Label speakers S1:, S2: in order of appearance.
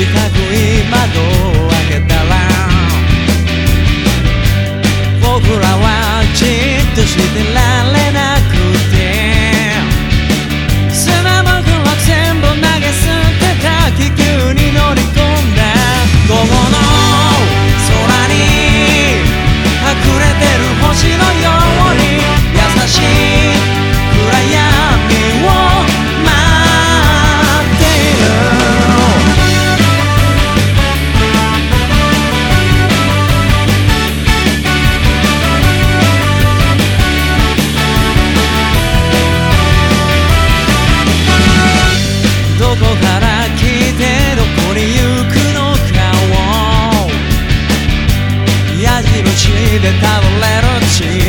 S1: 近く今のから来てどこに行くのかを。矢印で倒れる地